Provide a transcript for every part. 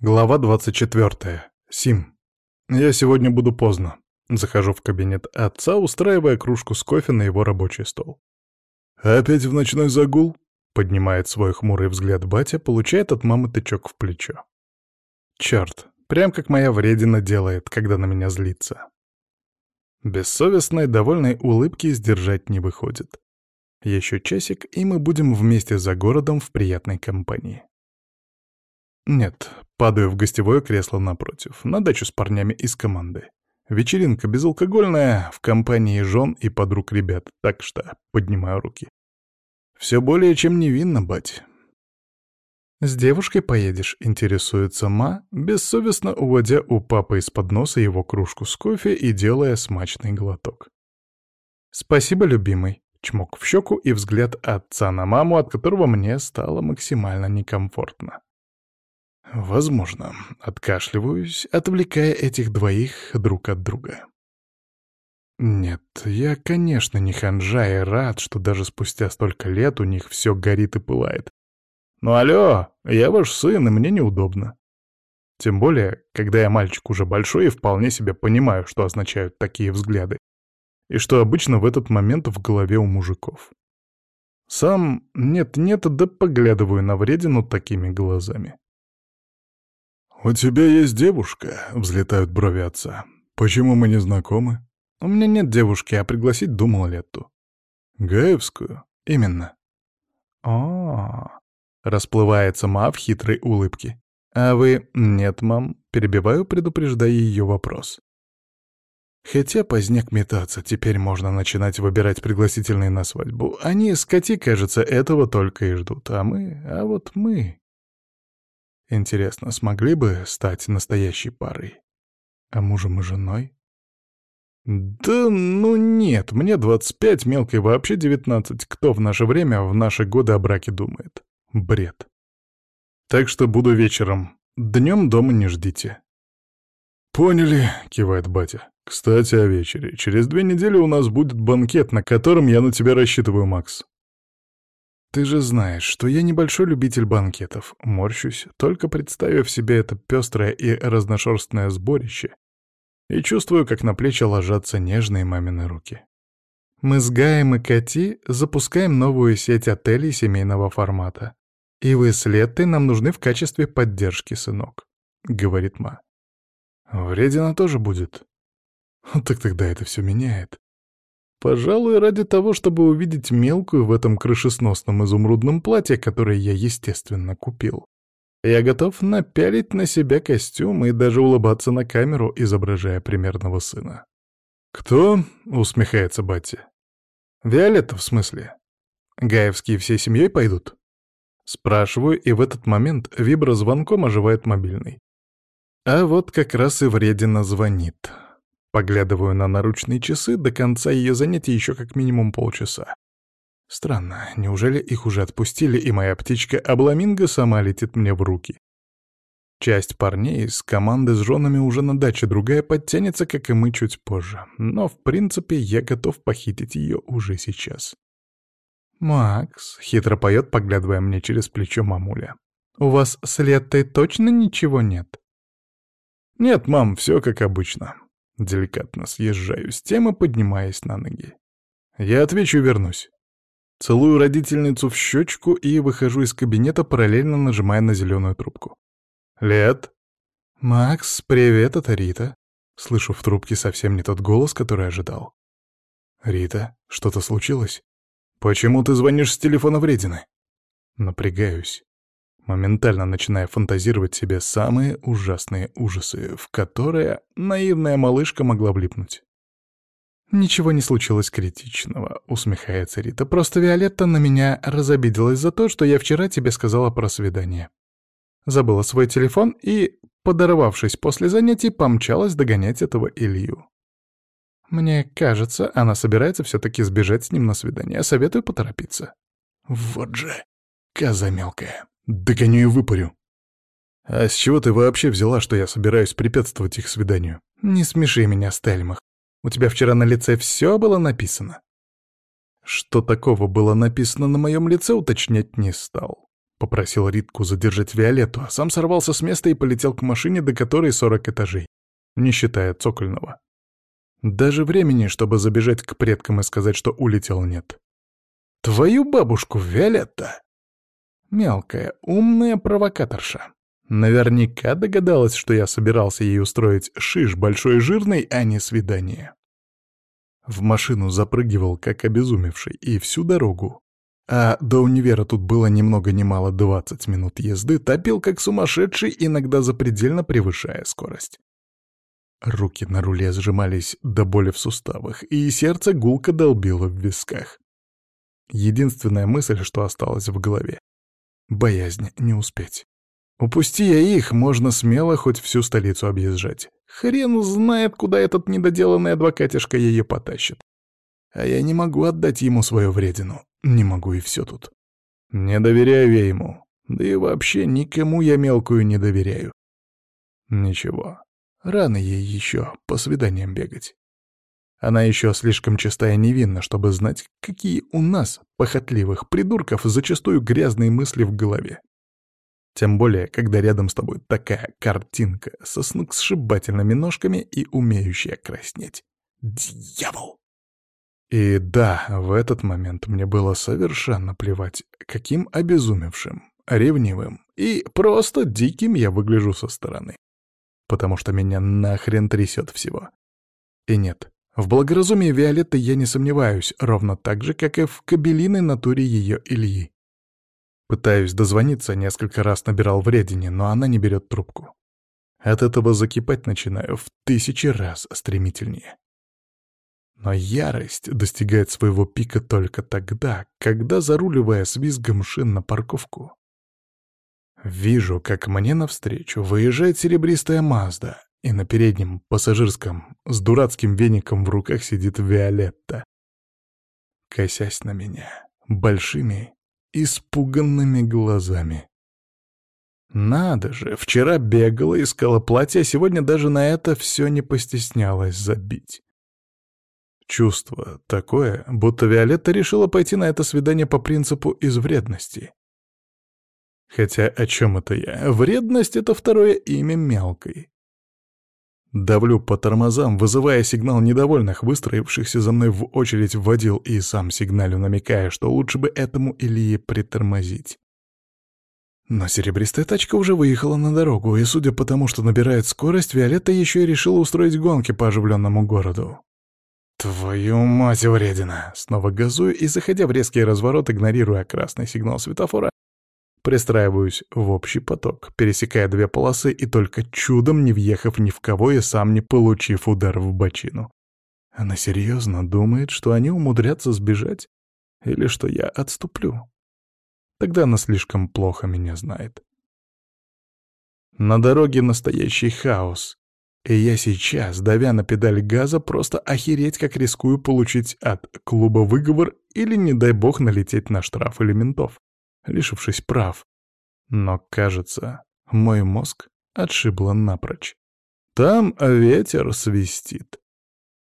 Глава 24. Сим. Я сегодня буду поздно. Захожу в кабинет отца, устраивая кружку с кофе на его рабочий стол. «Опять в ночной загул?» — поднимает свой хмурый взгляд батя, получает от мамы тычок в плечо. Черт, прям как моя вредина делает, когда на меня злится. Бессовестной, довольной улыбки сдержать не выходит. Еще часик, и мы будем вместе за городом в приятной компании. Нет, падаю в гостевое кресло напротив, на дачу с парнями из команды. Вечеринка безалкогольная, в компании жен и подруг ребят, так что поднимаю руки. Все более чем невинно, бать. «С девушкой поедешь?» — интересуется Ма, бессовестно уводя у папы из-под носа его кружку с кофе и делая смачный глоток. «Спасибо, любимый», — чмок в щеку и взгляд отца на маму, от которого мне стало максимально некомфортно. Возможно. Откашливаюсь, отвлекая этих двоих друг от друга. Нет, я, конечно, не ханжа и рад, что даже спустя столько лет у них все горит и пылает. Но алло, я ваш сын, и мне неудобно. Тем более, когда я мальчик уже большой и вполне себе понимаю, что означают такие взгляды. И что обычно в этот момент в голове у мужиков. Сам нет-нет, да поглядываю на вредину такими глазами. «У тебя есть девушка?» — взлетают брови отца. «Почему мы не знакомы?» «У меня нет девушки, а пригласить думал Летту». «Гаевскую?» «Именно». О, расплывается ма в хитрой улыбке. «А вы...» «Нет, мам», — перебиваю, предупреждая ее вопрос. Хотя поздняк метаться, теперь можно начинать выбирать пригласительные на свадьбу. Они, скоти, кажется, этого только и ждут. А мы... А вот мы... Интересно, смогли бы стать настоящей парой? А мужем и женой? Да ну нет, мне 25, мелкой вообще 19. Кто в наше время, в наши годы о браке думает? Бред. Так что буду вечером. Днем дома не ждите. «Поняли», — кивает батя. «Кстати, о вечере. Через две недели у нас будет банкет, на котором я на тебя рассчитываю, Макс. «Ты же знаешь, что я небольшой любитель банкетов. Морщусь, только представив себе это пестрое и разношерстное сборище, и чувствую, как на плечи ложатся нежные мамины руки. Мы с Гаем и Кати запускаем новую сеть отелей семейного формата. И вы с Леттой нам нужны в качестве поддержки, сынок», — говорит Ма. «Вредина тоже будет». Так тогда это все меняет. Пожалуй, ради того, чтобы увидеть мелкую в этом крышесносном изумрудном платье, которое я, естественно, купил. Я готов напялить на себя костюм и даже улыбаться на камеру, изображая примерного сына. «Кто?» — усмехается Батти. «Виолетта, в смысле? Гаевские всей семьей пойдут?» Спрашиваю, и в этот момент виброзвонком оживает мобильный. А вот как раз и вредина звонит. Поглядываю на наручные часы, до конца ее занятия еще как минимум полчаса. Странно, неужели их уже отпустили, и моя птичка Абламинго сама летит мне в руки? Часть парней из команды с женами уже на даче, другая подтянется, как и мы, чуть позже. Но, в принципе, я готов похитить ее уже сейчас. «Макс», — хитро поет, поглядывая мне через плечо мамуля, — «у вас с Леттой точно ничего нет?» «Нет, мам, все как обычно. Деликатно съезжаю с темы, поднимаясь на ноги. Я отвечу вернусь. Целую родительницу в щечку и выхожу из кабинета, параллельно нажимая на зеленую трубку. «Лет?» «Макс, привет, это Рита». Слышу в трубке совсем не тот голос, который ожидал. «Рита, что-то случилось? Почему ты звонишь с телефона вредины?» Напрягаюсь моментально начиная фантазировать себе самые ужасные ужасы, в которые наивная малышка могла влипнуть. «Ничего не случилось критичного», — усмехается Рита. «Просто Виолетта на меня разобиделась за то, что я вчера тебе сказала про свидание. Забыла свой телефон и, подорвавшись после занятий, помчалась догонять этого Илью. Мне кажется, она собирается все-таки сбежать с ним на свидание. Советую поторопиться». «Вот же, коза мелкая!» Догоню и выпарю. А с чего ты вообще взяла, что я собираюсь препятствовать их свиданию? Не смеши меня, Стельмах. У тебя вчера на лице все было написано. Что такого было написано на моем лице, уточнять не стал. — попросил Ритку задержать Виолетту, а сам сорвался с места и полетел к машине, до которой 40 этажей, не считая цокольного. Даже времени, чтобы забежать к предкам и сказать, что улетел, нет. «Твою бабушку, Виолетта!» Мелкая, умная провокаторша. Наверняка догадалась, что я собирался ей устроить шиш большой жирный, а не свидание. В машину запрыгивал, как обезумевший, и всю дорогу. А до универа тут было ни много ни мало 20 минут езды, топил как сумасшедший, иногда запредельно превышая скорость. Руки на руле сжимались до боли в суставах, и сердце гулко долбило в висках. Единственная мысль, что осталась в голове — боязнь не успеть. Упусти я их, можно смело хоть всю столицу объезжать. Хрен знает, куда этот недоделанный адвокатишка ее потащит. А я не могу отдать ему свою вредину. Не могу и все тут. Не доверяю я ему. Да и вообще никому я мелкую не доверяю. Ничего, Рано ей еще по свиданиям бегать. Она еще слишком чистая и невинна, чтобы знать, какие у нас, похотливых придурков, зачастую грязные мысли в голове. Тем более, когда рядом с тобой такая картинка со сногсшибательными ножками и умеющая краснеть. Дьявол! И да, в этот момент мне было совершенно плевать, каким обезумевшим, ревнивым и просто диким я выгляжу со стороны потому что меня нахрен трясет всего. И нет, в благоразумии Виолетты я не сомневаюсь, ровно так же, как и в кабелиной натуре ее Ильи. Пытаюсь дозвониться, несколько раз набирал вредине, но она не берет трубку. От этого закипать начинаю в тысячи раз стремительнее. Но ярость достигает своего пика только тогда, когда, заруливая с визгом шин на парковку, Вижу, как мне навстречу выезжает серебристая Мазда, и на переднем пассажирском с дурацким веником в руках сидит Виолетта. Косясь на меня большими, испуганными глазами. Надо же, вчера бегала, искала платье, а сегодня даже на это все не постеснялась забить. Чувство такое, будто Виолетта решила пойти на это свидание по принципу из вредности. Хотя о чем это я? Вредность — это второе имя мелкой. Давлю по тормозам, вызывая сигнал недовольных, выстроившихся за мной в очередь вводил и сам сигналю, намекая, что лучше бы этому Илье притормозить. Но серебристая тачка уже выехала на дорогу, и, судя по тому, что набирает скорость, Виолетта еще и решила устроить гонки по оживленному городу. «Твою мать, вредина!» Снова газую и, заходя в резкий разворот, игнорируя красный сигнал светофора, Пристраиваюсь в общий поток, пересекая две полосы и только чудом не въехав ни в кого и сам не получив удар в бочину. Она серьезно думает, что они умудрятся сбежать? Или что я отступлю? Тогда она слишком плохо меня знает. На дороге настоящий хаос. И я сейчас, давя на педаль газа, просто охереть, как рискую получить от клуба выговор или, не дай бог, налететь на штраф или ментов лишившись прав. Но, кажется, мой мозг отшибло напрочь. Там ветер свистит.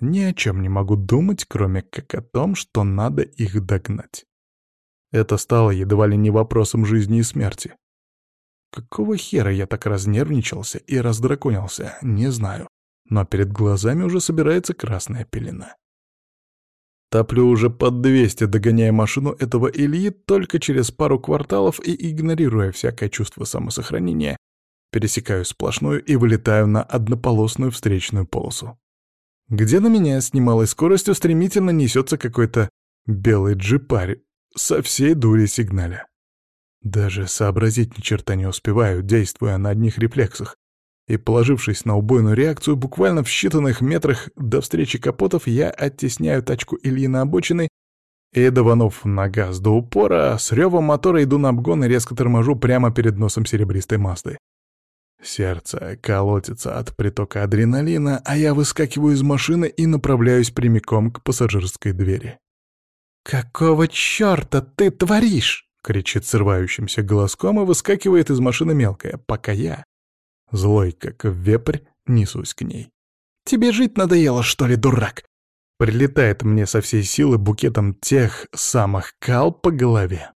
Ни о чем не могу думать, кроме как о том, что надо их догнать. Это стало едва ли не вопросом жизни и смерти. Какого хера я так разнервничался и раздраконился, не знаю. Но перед глазами уже собирается красная пелена. Топлю уже под 200, догоняя машину этого Ильи только через пару кварталов и, игнорируя всякое чувство самосохранения, пересекаю сплошную и вылетаю на однополосную встречную полосу. Где на меня с немалой скоростью стремительно несется какой-то белый джипарь со всей дури сигналя. Даже сообразить ни черта не успеваю, действуя на одних рефлексах, и, положившись на убойную реакцию, буквально в считанных метрах до встречи капотов я оттесняю тачку Ильи на обочины и, даванув на газ до упора, с ревом мотора иду на обгон и резко торможу прямо перед носом серебристой Мазды. Сердце колотится от притока адреналина, а я выскакиваю из машины и направляюсь прямиком к пассажирской двери. «Какого черта ты творишь?» — кричит срывающимся голоском и выскакивает из машины мелкая, пока я, Злой, как вепрь, несусь к ней. «Тебе жить надоело, что ли, дурак?» Прилетает мне со всей силы букетом тех самых кал по голове.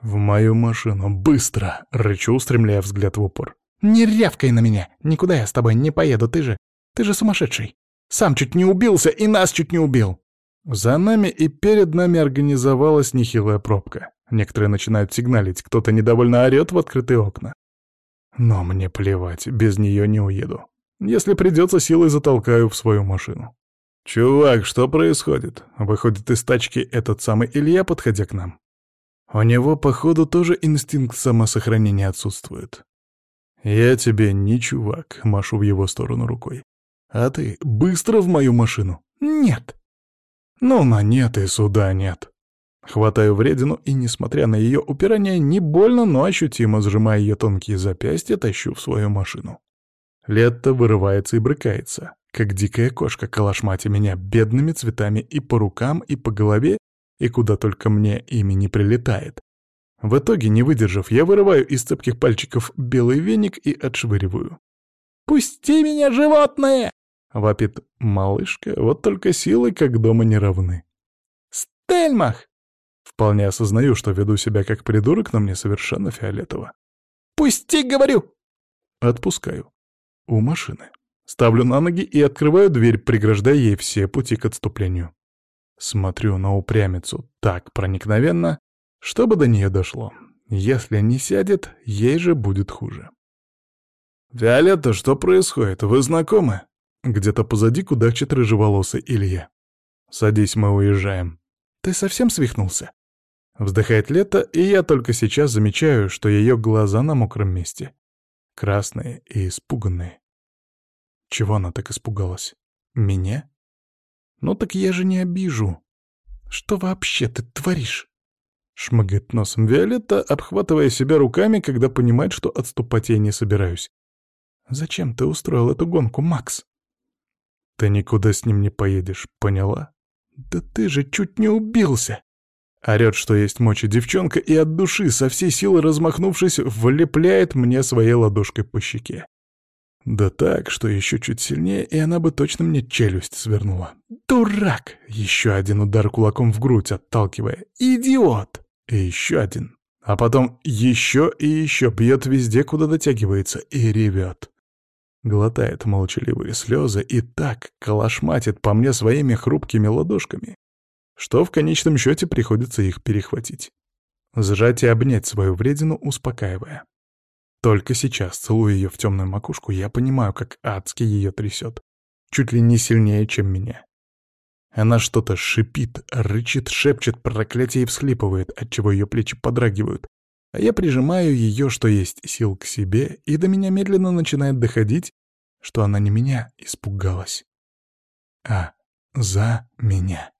«В мою машину! Быстро!» — рычу, устремляя взгляд в упор. «Не рявкай на меня! Никуда я с тобой не поеду, ты же... Ты же сумасшедший! Сам чуть не убился и нас чуть не убил!» За нами и перед нами организовалась нехилая пробка. Некоторые начинают сигналить, кто-то недовольно орёт в открытые окна. Но мне плевать, без нее не уеду. Если придется, силой затолкаю в свою машину. «Чувак, что происходит?» Выходит из тачки этот самый Илья, подходя к нам. У него, походу, тоже инстинкт самосохранения отсутствует. «Я тебе не чувак», — машу в его сторону рукой. «А ты быстро в мою машину?» «Нет». «Ну, на нет и сюда нет». Хватаю вредину и, несмотря на ее упирание, не больно, но ощутимо сжимая ее тонкие запястья, тащу в свою машину. Лето вырывается и брыкается, как дикая кошка, калашматя меня бедными цветами и по рукам, и по голове, и куда только мне ими не прилетает. В итоге, не выдержав, я вырываю из цепких пальчиков белый веник и отшвыриваю. «Пусти меня, животное!» — вопит малышка, вот только силы как дома не равны. «Стельмах!» Вполне осознаю, что веду себя как придурок, но мне совершенно фиолетово. «Пусти, говорю!» Отпускаю. У машины. Ставлю на ноги и открываю дверь, преграждая ей все пути к отступлению. Смотрю на упрямицу так проникновенно, чтобы до нее дошло. Если не сядет, ей же будет хуже. «Виолетта, что происходит? Вы знакомы?» Где-то позади кудахчет рыжеволосый Илья. «Садись, мы уезжаем». «Ты совсем свихнулся?» Вздыхает Лето, и я только сейчас замечаю, что ее глаза на мокром месте. Красные и испуганные. Чего она так испугалась? Меня? Ну так я же не обижу. Что вообще ты творишь? Шмыгает носом Виолетта, обхватывая себя руками, когда понимает, что отступать я не собираюсь. «Зачем ты устроил эту гонку, Макс?» «Ты никуда с ним не поедешь, поняла?» «Да ты же чуть не убился!» Орёт, что есть мочи девчонка, и от души, со всей силы размахнувшись, влепляет мне своей ладошкой по щеке. Да так, что еще чуть сильнее, и она бы точно мне челюсть свернула. «Дурак!» — еще один удар кулаком в грудь, отталкивая. «Идиот!» И еще один. А потом еще и еще бьет везде, куда дотягивается, и ревет. Глотает молчаливые слезы и так калашматит по мне своими хрупкими ладошками, что в конечном счете приходится их перехватить. Сжать и обнять свою вредину, успокаивая. Только сейчас, целуя ее в темную макушку, я понимаю, как адски ее трясет. Чуть ли не сильнее, чем меня. Она что-то шипит, рычит, шепчет проклятие и всхлипывает, отчего ее плечи подрагивают. А я прижимаю ее, что есть сил к себе, и до меня медленно начинает доходить, что она не меня испугалась, а за меня.